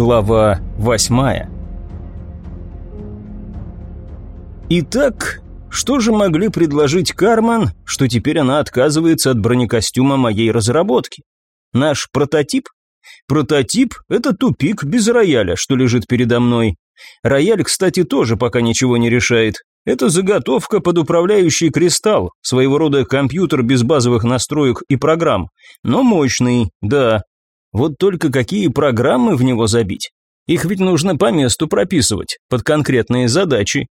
Глава восьмая Итак, что же могли предложить Карман, что теперь она отказывается от бронекостюма моей разработки? Наш прототип? Прототип – это тупик без рояля, что лежит передо мной. Рояль, кстати, тоже пока ничего не решает. Это заготовка под управляющий кристалл, своего рода компьютер без базовых настроек и программ. Но мощный, да, вот только какие программы в него забить? Их ведь нужно по месту прописывать, под конкретные задачи.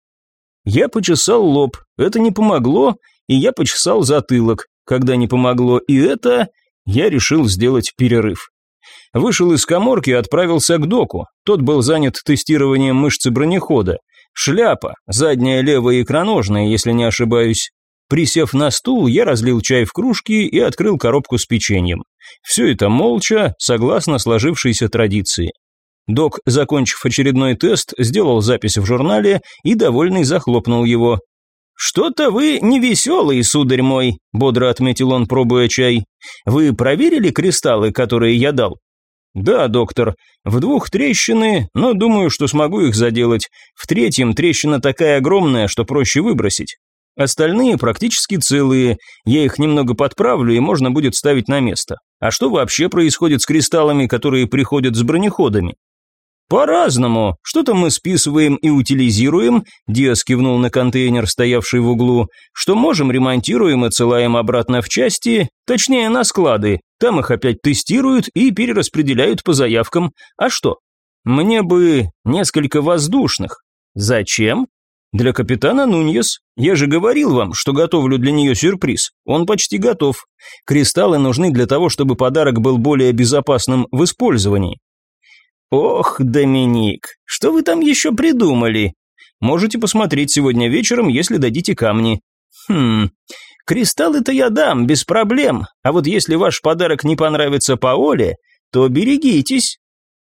Я почесал лоб, это не помогло, и я почесал затылок. Когда не помогло и это, я решил сделать перерыв. Вышел из коморки и отправился к доку. Тот был занят тестированием мышцы бронехода. Шляпа, задняя левая икроножная, если не ошибаюсь. Присев на стул, я разлил чай в кружки и открыл коробку с печеньем. Все это молча, согласно сложившейся традиции. Док, закончив очередной тест, сделал запись в журнале и, довольный, захлопнул его. «Что-то вы невеселый, сударь мой», – бодро отметил он, пробуя чай. «Вы проверили кристаллы, которые я дал?» «Да, доктор. В двух трещины, но думаю, что смогу их заделать. В третьем трещина такая огромная, что проще выбросить. Остальные практически целые, я их немного подправлю и можно будет ставить на место. А что вообще происходит с кристаллами, которые приходят с бронеходами? По-разному. Что-то мы списываем и утилизируем, Диас кивнул на контейнер, стоявший в углу, что можем ремонтируем и отсылаем обратно в части, точнее на склады. Там их опять тестируют и перераспределяют по заявкам. А что? Мне бы несколько воздушных. Зачем? «Для капитана Нуньес. Я же говорил вам, что готовлю для нее сюрприз. Он почти готов. Кристаллы нужны для того, чтобы подарок был более безопасным в использовании». «Ох, Доминик, что вы там еще придумали?» «Можете посмотреть сегодня вечером, если дадите камни». «Хм, кристаллы-то я дам, без проблем. А вот если ваш подарок не понравится Паоле, то берегитесь».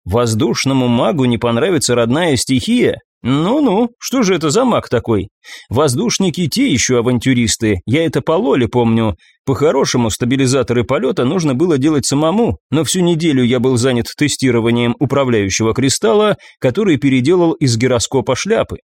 Воздушному магу не понравится родная стихия, «Ну-ну, что же это за маг такой? Воздушники те еще авантюристы, я это по Лоле помню. По-хорошему, стабилизаторы полета нужно было делать самому, но всю неделю я был занят тестированием управляющего кристалла, который переделал из гироскопа шляпы.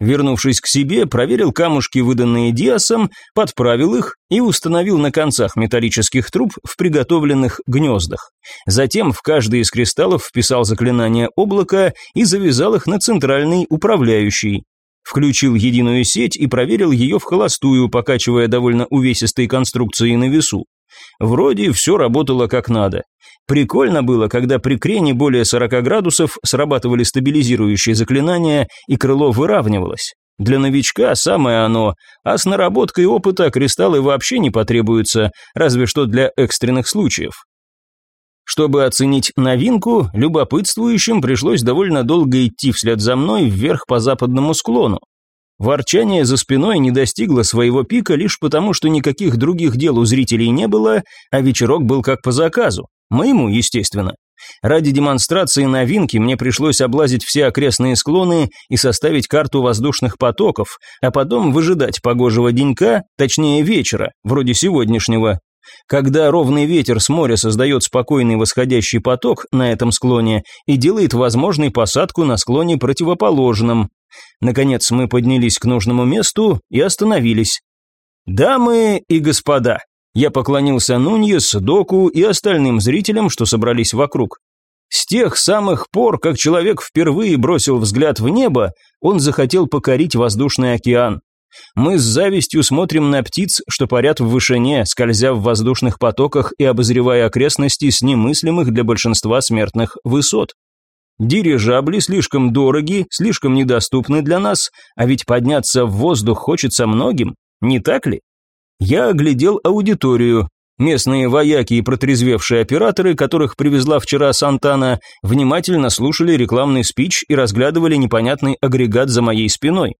Вернувшись к себе, проверил камушки, выданные Диасом, подправил их и установил на концах металлических труб в приготовленных гнездах. Затем в каждый из кристаллов вписал заклинание облака и завязал их на центральный управляющий. Включил единую сеть и проверил ее в холостую, покачивая довольно увесистой конструкцией на весу. Вроде все работало как надо. Прикольно было, когда при крене более 40 градусов срабатывали стабилизирующие заклинания, и крыло выравнивалось. Для новичка самое оно, а с наработкой опыта кристаллы вообще не потребуются, разве что для экстренных случаев. Чтобы оценить новинку, любопытствующим пришлось довольно долго идти вслед за мной вверх по западному склону. Ворчание за спиной не достигло своего пика лишь потому, что никаких других дел у зрителей не было, а вечерок был как по заказу. Моему, естественно. Ради демонстрации новинки мне пришлось облазить все окрестные склоны и составить карту воздушных потоков, а потом выжидать погожего денька, точнее вечера, вроде сегодняшнего. Когда ровный ветер с моря создает спокойный восходящий поток на этом склоне и делает возможной посадку на склоне противоположном. Наконец мы поднялись к нужному месту и остановились. «Дамы и господа», я поклонился Нуньес, Доку и остальным зрителям, что собрались вокруг. С тех самых пор, как человек впервые бросил взгляд в небо, он захотел покорить воздушный океан. Мы с завистью смотрим на птиц, что парят в вышине, скользя в воздушных потоках и обозревая окрестности с немыслимых для большинства смертных высот. Дирижабли слишком дороги, слишком недоступны для нас, а ведь подняться в воздух хочется многим, не так ли? Я оглядел аудиторию. Местные вояки и протрезвевшие операторы, которых привезла вчера Сантана, внимательно слушали рекламный спич и разглядывали непонятный агрегат за моей спиной.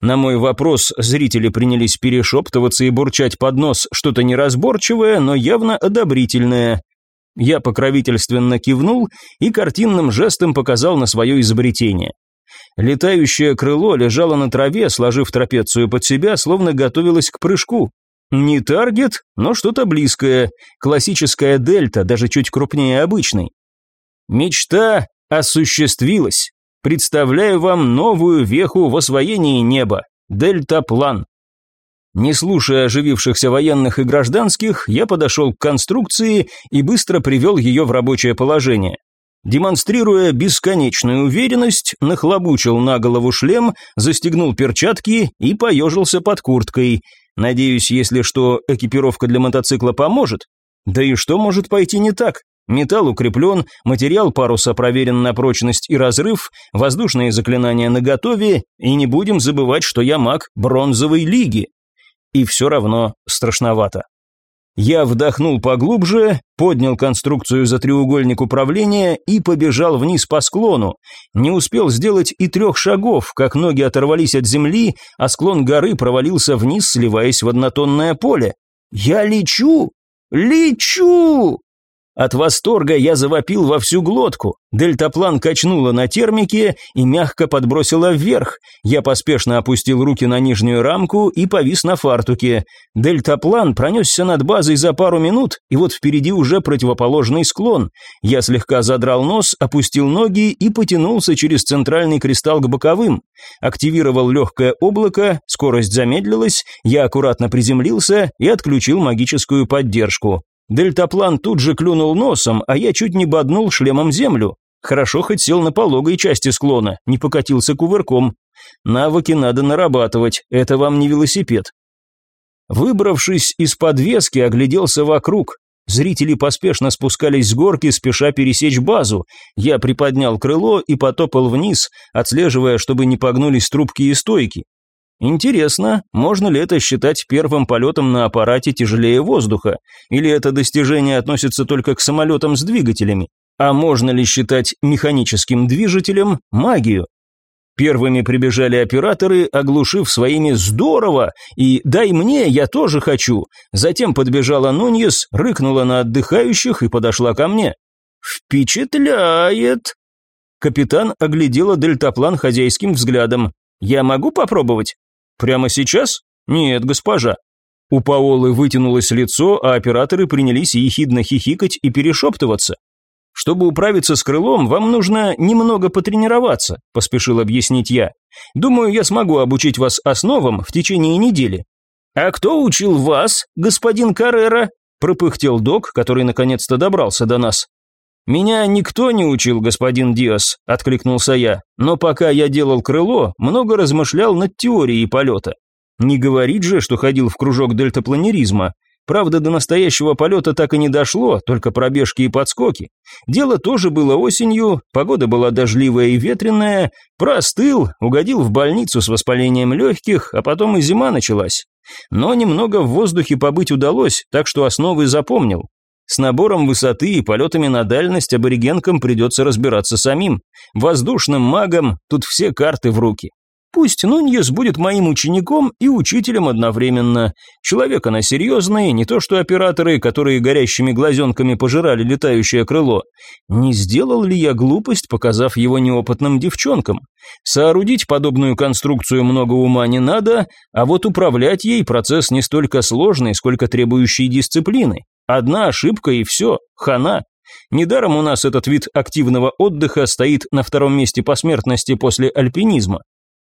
На мой вопрос зрители принялись перешептываться и бурчать под нос что-то неразборчивое, но явно одобрительное. Я покровительственно кивнул и картинным жестом показал на свое изобретение. Летающее крыло лежало на траве, сложив трапецию под себя, словно готовилось к прыжку. Не таргет, но что-то близкое. Классическая дельта, даже чуть крупнее обычной. Мечта Осуществилось. Представляю вам новую веху в освоении неба. Дельтаплан. Не слушая оживившихся военных и гражданских, я подошел к конструкции и быстро привел ее в рабочее положение. Демонстрируя бесконечную уверенность, нахлобучил на голову шлем, застегнул перчатки и поежился под курткой. Надеюсь, если что, экипировка для мотоцикла поможет. Да и что может пойти не так? Металл укреплен, материал паруса проверен на прочность и разрыв, воздушные заклинания наготове, и не будем забывать, что я маг бронзовой лиги. И все равно страшновато. Я вдохнул поглубже, поднял конструкцию за треугольник управления и побежал вниз по склону. Не успел сделать и трех шагов, как ноги оторвались от земли, а склон горы провалился вниз, сливаясь в однотонное поле. «Я лечу! Лечу!» От восторга я завопил во всю глотку. Дельтаплан качнула на термике и мягко подбросила вверх. Я поспешно опустил руки на нижнюю рамку и повис на фартуке. Дельтаплан пронесся над базой за пару минут, и вот впереди уже противоположный склон. Я слегка задрал нос, опустил ноги и потянулся через центральный кристалл к боковым. Активировал легкое облако, скорость замедлилась, я аккуратно приземлился и отключил магическую поддержку. Дельтаплан тут же клюнул носом, а я чуть не боднул шлемом землю. Хорошо хоть сел на пологой части склона, не покатился кувырком. Навыки надо нарабатывать, это вам не велосипед. Выбравшись из подвески, огляделся вокруг. Зрители поспешно спускались с горки, спеша пересечь базу. Я приподнял крыло и потопал вниз, отслеживая, чтобы не погнулись трубки и стойки. Интересно, можно ли это считать первым полетом на аппарате тяжелее воздуха? Или это достижение относится только к самолетам с двигателями? А можно ли считать механическим движителем магию? Первыми прибежали операторы, оглушив своими «здорово» и «дай мне, я тоже хочу». Затем подбежала Нуньес, рыкнула на отдыхающих и подошла ко мне. «Впечатляет!» Капитан оглядела дельтаплан хозяйским взглядом. «Я могу попробовать?» «Прямо сейчас?» «Нет, госпожа». У Паолы вытянулось лицо, а операторы принялись ехидно хихикать и перешептываться. «Чтобы управиться с крылом, вам нужно немного потренироваться», – поспешил объяснить я. «Думаю, я смогу обучить вас основам в течение недели». «А кто учил вас, господин Каррера?» – пропыхтел док, который наконец-то добрался до нас. «Меня никто не учил, господин Диас», – откликнулся я, «но пока я делал крыло, много размышлял над теорией полета. Не говорит же, что ходил в кружок дельтапланеризма. Правда, до настоящего полета так и не дошло, только пробежки и подскоки. Дело тоже было осенью, погода была дождливая и ветреная, простыл, угодил в больницу с воспалением легких, а потом и зима началась. Но немного в воздухе побыть удалось, так что основы запомнил. С набором высоты и полетами на дальность аборигенкам придется разбираться самим. Воздушным магом тут все карты в руки. Пусть Нуньес будет моим учеником и учителем одновременно. Человек она серьезный, не то что операторы, которые горящими глазенками пожирали летающее крыло. Не сделал ли я глупость, показав его неопытным девчонкам? Соорудить подобную конструкцию много ума не надо, а вот управлять ей процесс не столько сложный, сколько требующий дисциплины. Одна ошибка и все, хана. Недаром у нас этот вид активного отдыха стоит на втором месте по смертности после альпинизма.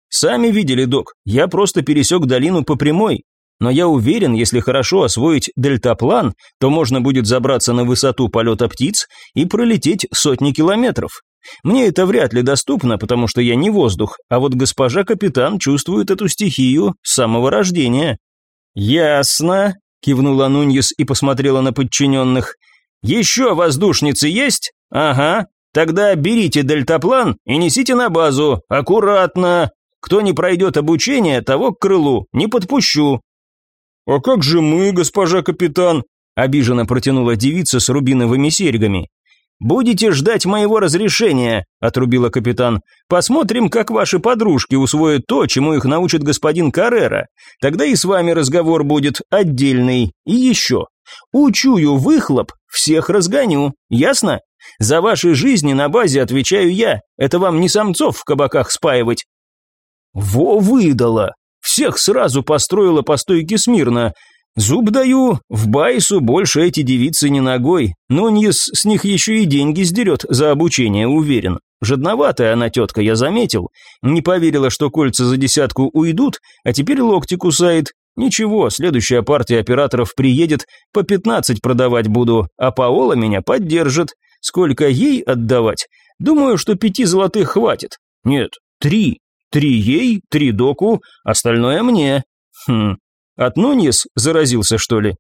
Сами видели, док, я просто пересек долину по прямой. Но я уверен, если хорошо освоить дельтаплан, то можно будет забраться на высоту полета птиц и пролететь сотни километров. Мне это вряд ли доступно, потому что я не воздух, а вот госпожа капитан чувствует эту стихию с самого рождения. Ясно, кивнула Нуньес и посмотрела на подчиненных. «Еще воздушницы есть? Ага. Тогда берите дельтаплан и несите на базу. Аккуратно. Кто не пройдет обучение, того к крылу. Не подпущу». «А как же мы, госпожа капитан?» обиженно протянула девица с рубиновыми серьгами. «Будете ждать моего разрешения», – отрубила капитан. «Посмотрим, как ваши подружки усвоят то, чему их научит господин Каррера. Тогда и с вами разговор будет отдельный. И еще. Учую выхлоп, всех разгоню. Ясно? За ваши жизни на базе отвечаю я. Это вам не самцов в кабаках спаивать». «Во выдала! Всех сразу построила по стойке смирно. Зуб даю, в Байсу больше эти девицы не ногой. Нуньес с них еще и деньги сдерет за обучение, уверен. Жадноватая она тетка, я заметил. Не поверила, что кольца за десятку уйдут, а теперь локти кусает. Ничего, следующая партия операторов приедет, по пятнадцать продавать буду, а Паола меня поддержит. Сколько ей отдавать? Думаю, что пяти золотых хватит. Нет, три. Три ей, три доку, остальное мне. Хм, от Нуньес заразился, что ли?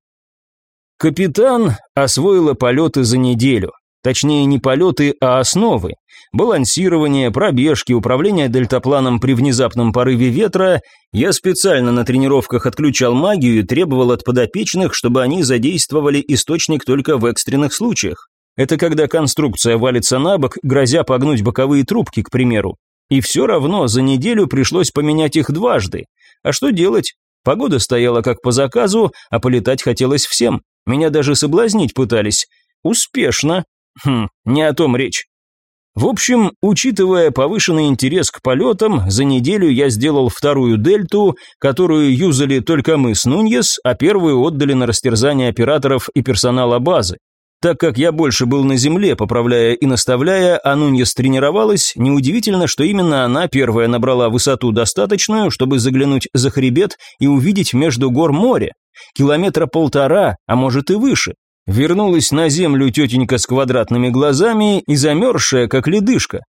Капитан освоила полеты за неделю. Точнее, не полеты, а основы. Балансирование, пробежки, управление дельтапланом при внезапном порыве ветра. Я специально на тренировках отключал магию и требовал от подопечных, чтобы они задействовали источник только в экстренных случаях. Это когда конструкция валится на бок, грозя погнуть боковые трубки, к примеру. И все равно за неделю пришлось поменять их дважды. А что делать? Погода стояла как по заказу, а полетать хотелось всем. Меня даже соблазнить пытались. Успешно. Хм, не о том речь. В общем, учитывая повышенный интерес к полетам, за неделю я сделал вторую дельту, которую юзали только мы с Нуньес, а первую отдали на растерзание операторов и персонала базы. Так как я больше был на земле, поправляя и наставляя, а Нуньес тренировалась, неудивительно, что именно она первая набрала высоту достаточную, чтобы заглянуть за хребет и увидеть между гор море. Километра полтора, а может и выше. Вернулась на землю тетенька с квадратными глазами и замерзшая, как ледышка.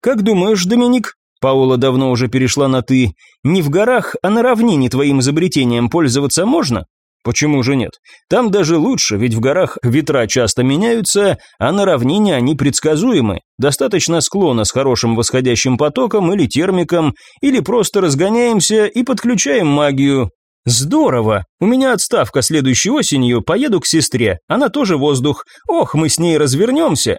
«Как думаешь, Доминик?» Паула давно уже перешла на «ты». «Не в горах, а на равнине твоим изобретением пользоваться можно?» Почему же нет? Там даже лучше, ведь в горах ветра часто меняются, а на равнине они предсказуемы. Достаточно склона с хорошим восходящим потоком или термиком, или просто разгоняемся и подключаем магию. Здорово! У меня отставка следующей осенью, поеду к сестре, она тоже воздух. Ох, мы с ней развернемся.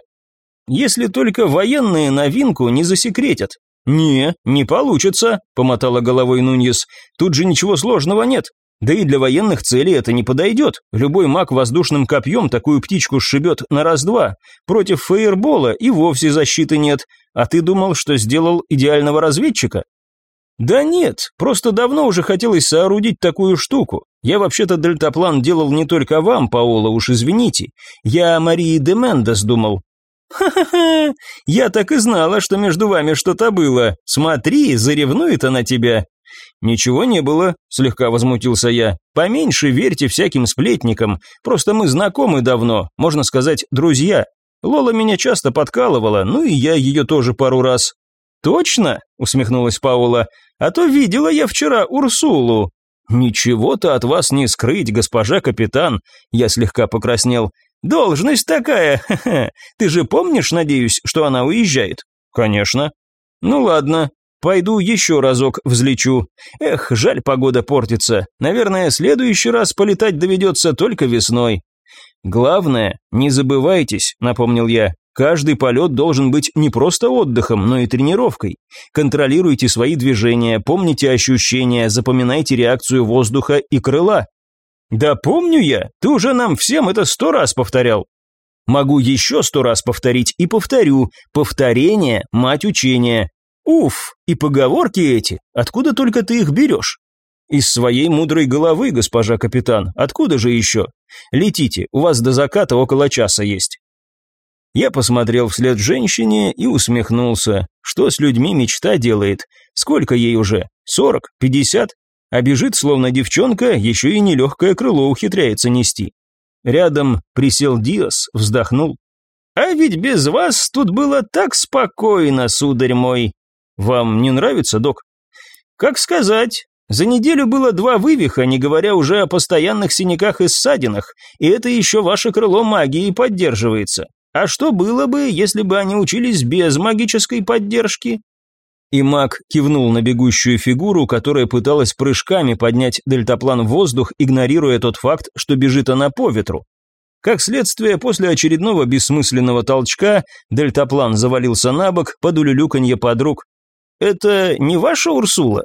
Если только военные новинку не засекретят. «Не, не получится», – помотала головой Нуньес. «Тут же ничего сложного нет. Да и для военных целей это не подойдет. Любой маг воздушным копьем такую птичку сшибет на раз-два. Против фейербола и вовсе защиты нет. А ты думал, что сделал идеального разведчика? Да нет, просто давно уже хотелось соорудить такую штуку. Я вообще-то дельтаплан делал не только вам, Паола, уж извините. Я о Марии де Мендес думал. «Ха-ха-ха! Я так и знала, что между вами что-то было. Смотри, заревнует она тебя. «Ничего не было», – слегка возмутился я. «Поменьше верьте всяким сплетникам, просто мы знакомы давно, можно сказать, друзья. Лола меня часто подкалывала, ну и я ее тоже пару раз». «Точно?» – усмехнулась Паула. «А то видела я вчера Урсулу». «Ничего-то от вас не скрыть, госпожа капитан», – я слегка покраснел. «Должность такая. Ты же помнишь, надеюсь, что она уезжает?» «Конечно». «Ну ладно, Пойду еще разок взлечу. Эх, жаль, погода портится. Наверное, следующий раз полетать доведется только весной. Главное, не забывайтесь, напомнил я. Каждый полет должен быть не просто отдыхом, но и тренировкой. Контролируйте свои движения, помните ощущения, запоминайте реакцию воздуха и крыла. Да помню я, ты уже нам всем это сто раз повторял. Могу еще сто раз повторить и повторю. Повторение – мать учения. Уф, и поговорки эти, откуда только ты их берешь? Из своей мудрой головы, госпожа капитан, откуда же еще? Летите, у вас до заката около часа есть. Я посмотрел вслед женщине и усмехнулся. Что с людьми мечта делает? Сколько ей уже? Сорок? Пятьдесят? А бежит, словно девчонка, еще и нелегкое крыло ухитряется нести. Рядом присел Диас, вздохнул. «А ведь без вас тут было так спокойно, сударь мой. Вам не нравится, док? Как сказать? За неделю было два вывиха, не говоря уже о постоянных синяках и ссадинах, и это еще ваше крыло магии поддерживается. А что было бы, если бы они учились без магической поддержки? И маг кивнул на бегущую фигуру, которая пыталась прыжками поднять дельтаплан в воздух, игнорируя тот факт, что бежит она по ветру. Как следствие, после очередного бессмысленного толчка, дельтаплан завалился на бок под улюлюканье подруг, это не ваша Урсула?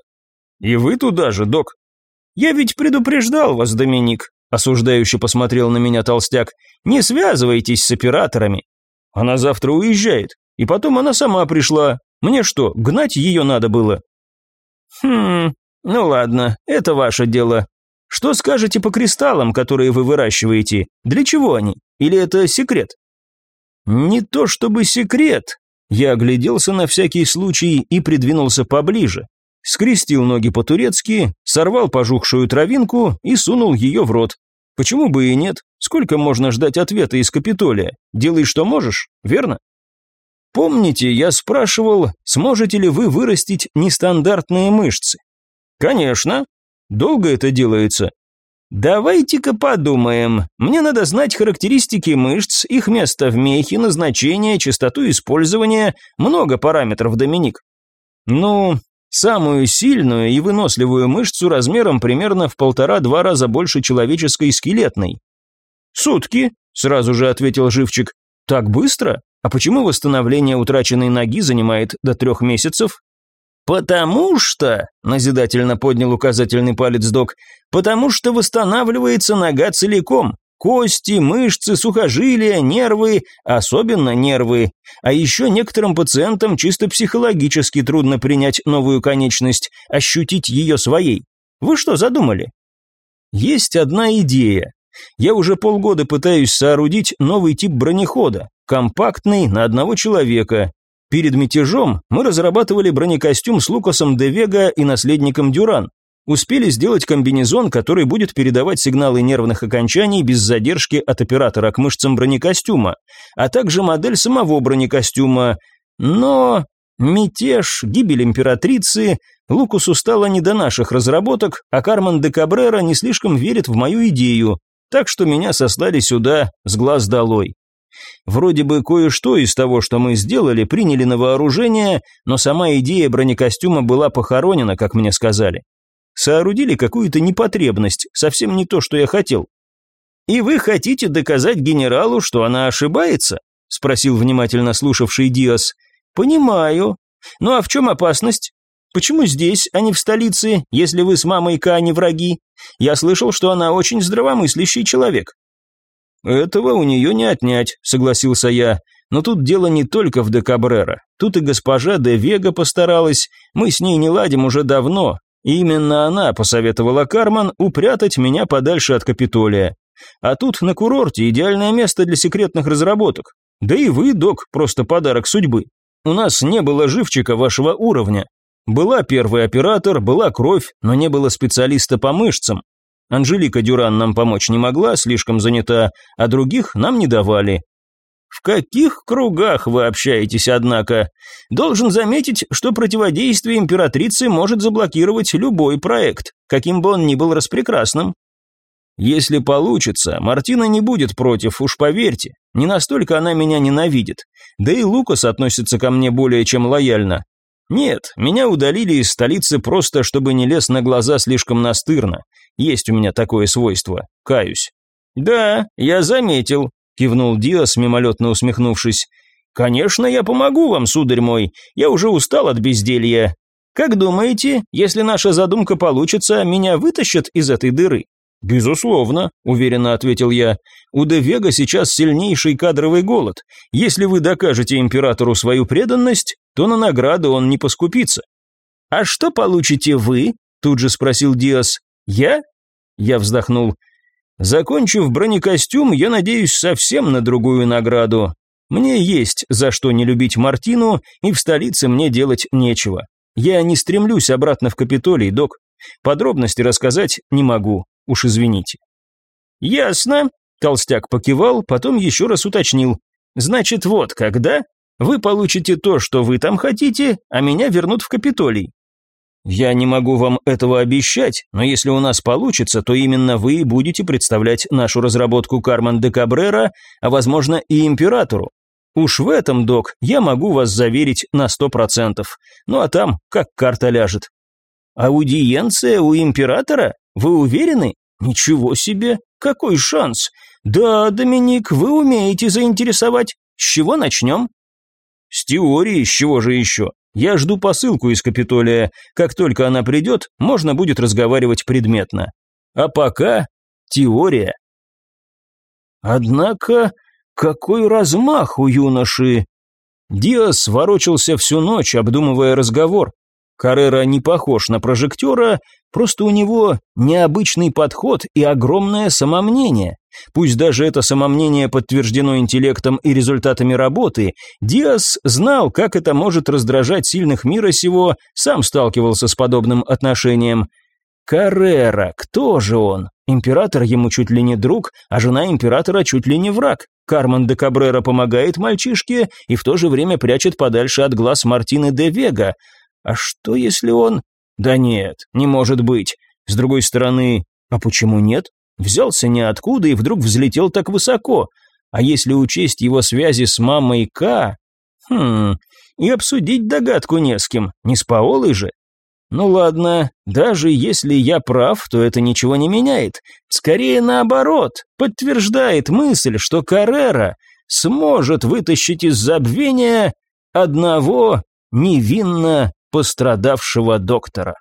И вы туда же, док. Я ведь предупреждал вас, Доминик, осуждающе посмотрел на меня толстяк. Не связывайтесь с операторами. Она завтра уезжает. И потом она сама пришла. Мне что, гнать ее надо было? Хм, ну ладно, это ваше дело. Что скажете по кристаллам, которые вы выращиваете? Для чего они? Или это секрет? Не то чтобы секрет. Я огляделся на всякий случай и придвинулся поближе. Скрестил ноги по-турецки, сорвал пожухшую травинку и сунул ее в рот. Почему бы и нет? Сколько можно ждать ответа из Капитолия? Делай, что можешь, верно? Помните, я спрашивал, сможете ли вы вырастить нестандартные мышцы? Конечно. Долго это делается? Давайте-ка подумаем. Мне надо знать характеристики мышц, их место в мехе, назначение, частоту использования, много параметров, Доминик. Ну, самую сильную и выносливую мышцу размером примерно в полтора-два раза больше человеческой скелетной. «Сутки», – сразу же ответил Живчик. «Так быстро? А почему восстановление утраченной ноги занимает до трех месяцев?» «Потому что», – назидательно поднял указательный палец док, «потому что восстанавливается нога целиком. Кости, мышцы, сухожилия, нервы, особенно нервы. А еще некоторым пациентам чисто психологически трудно принять новую конечность, ощутить ее своей. Вы что задумали? Есть одна идея. Я уже полгода пытаюсь соорудить новый тип бронехода, компактный, на одного человека. Перед мятежом мы разрабатывали бронекостюм с Лукасом де Вега и наследником Дюран. Успели сделать комбинезон, который будет передавать сигналы нервных окончаний без задержки от оператора к мышцам бронекостюма, а также модель самого бронекостюма. Но мятеж, гибель императрицы, Лукусу стало не до наших разработок, а Кармен де Кабрера не слишком верит в мою идею, так что меня сослали сюда с глаз долой. Вроде бы кое-что из того, что мы сделали, приняли на вооружение, но сама идея бронекостюма была похоронена, как мне сказали. Соорудили какую-то непотребность, совсем не то, что я хотел. «И вы хотите доказать генералу, что она ошибается?» – спросил внимательно слушавший Диас. «Понимаю. Ну а в чем опасность? Почему здесь, а не в столице, если вы с мамой Ка не враги? Я слышал, что она очень здравомыслящий человек». «Этого у нее не отнять», — согласился я. «Но тут дело не только в де Кабрера. Тут и госпожа де Вега постаралась. Мы с ней не ладим уже давно. И именно она посоветовала Карман упрятать меня подальше от Капитолия. А тут на курорте идеальное место для секретных разработок. Да и вы, док, просто подарок судьбы. У нас не было живчика вашего уровня. Была первый оператор, была кровь, но не было специалиста по мышцам. Анжелика Дюран нам помочь не могла, слишком занята, а других нам не давали. В каких кругах вы общаетесь, однако? Должен заметить, что противодействие императрицы может заблокировать любой проект, каким бы он ни был распрекрасным. Если получится, Мартина не будет против, уж поверьте. Не настолько она меня ненавидит. Да и Лукас относится ко мне более чем лояльно. Нет, меня удалили из столицы просто, чтобы не лез на глаза слишком настырно. Есть у меня такое свойство, каюсь. Да, я заметил, кивнул Диас, мимолетно усмехнувшись. Конечно, я помогу вам, сударь мой. Я уже устал от безделья. Как думаете, если наша задумка получится, меня вытащат из этой дыры? «Безусловно», – уверенно ответил я. «У Девега сейчас сильнейший кадровый голод. Если вы докажете императору свою преданность, то на награды он не поскупится». «А что получите вы?» – тут же спросил Диас. «Я?» – я вздохнул. «Закончив бронекостюм, я надеюсь совсем на другую награду. Мне есть за что не любить Мартину, и в столице мне делать нечего. Я не стремлюсь обратно в Капитолий, док. Подробности рассказать не могу, Уж извините. Ясно. Толстяк покивал, потом еще раз уточнил. Значит, вот когда вы получите то, что вы там хотите, а меня вернут в Капитолий. Я не могу вам этого обещать, но если у нас получится, то именно вы будете представлять нашу разработку Карман де Кабрера, а возможно и императору. Уж в этом, док, я могу вас заверить на сто процентов. Ну а там, как карта ляжет. Аудиенция у императора? Вы уверены? Ничего себе! Какой шанс! Да, Доминик, вы умеете заинтересовать. С чего начнем? С теории, с чего же еще? Я жду посылку из Капитолия. Как только она придет, можно будет разговаривать предметно. А пока теория. Однако, какой размах у юноши! Диас ворочался всю ночь, обдумывая разговор. Каррера не похож на прожектора, Просто у него необычный подход и огромное самомнение. Пусть даже это самомнение подтверждено интеллектом и результатами работы, Диас знал, как это может раздражать сильных мира сего, сам сталкивался с подобным отношением. Каррера, кто же он? Император ему чуть ли не друг, а жена императора чуть ли не враг. Кармен де Кабрера помогает мальчишке и в то же время прячет подальше от глаз Мартины де Вега. А что если он... Да нет, не может быть. С другой стороны, а почему нет? Взялся ниоткуда и вдруг взлетел так высоко. А если учесть его связи с мамой К... Хм, и обсудить догадку не с кем, не с Паолой же. Ну ладно, даже если я прав, то это ничего не меняет. Скорее наоборот, подтверждает мысль, что Каррера сможет вытащить из забвения одного невинно пострадавшего доктора.